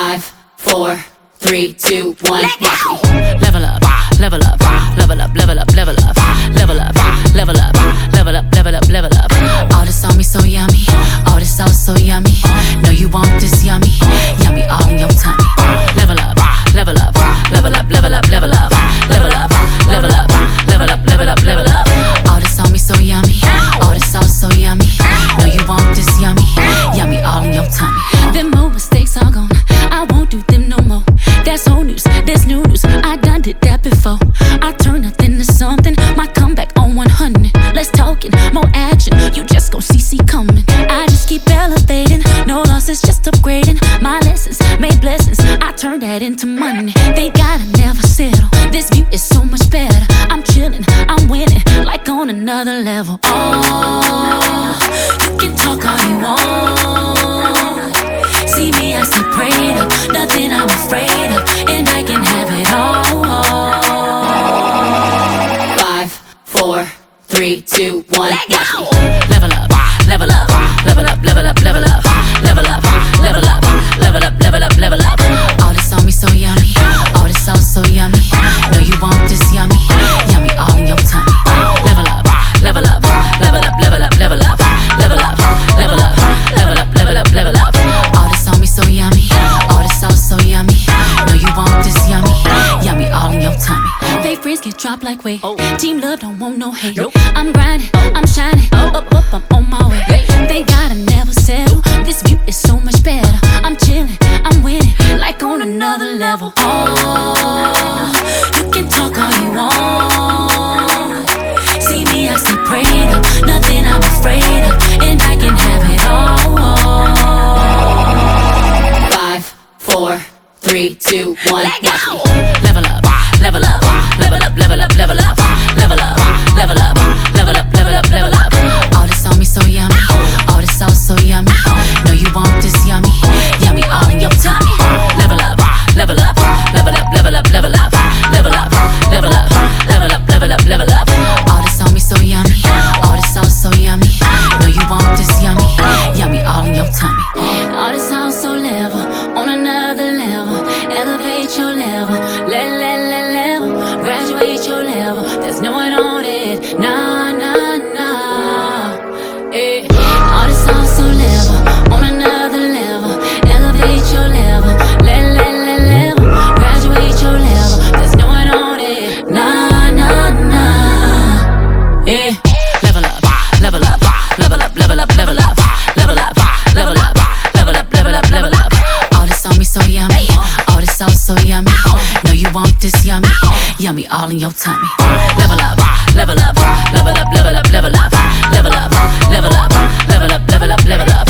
Five, four, three, two, one. Let Watch go. Level up, level up, level up, level up, level up, That's old news. There's new news. I done did that before. I turn nothing to something. My comeback on 100. Let's talking more action. You just gon' see see coming. I just keep elevating. No losses, just upgrading. My lessons made blessings. I turn that into money. They gotta never settle. This view is so much better. I'm chilling. I'm winning. Like on another level. Oh, you can talk all you want. Let go. Fake friends get dropped like weight. Oh. Team love don't want no hate. I'm grinding, I'm shining, up, up, up, I'm on my way. They gotta never settle. This view is so much better. I'm chilling, I'm winning, like on another level. Oh, you can talk all you want. See me as the prayer, nothing I'm afraid of, and I can have it all. Five, four, three, two, one. Let go. Level up, level up, level up, level up, level up, level up, level up, yummy all in your tummy. Level up, level up, level up, level up, level up, level up, level up, level up, level up, level up.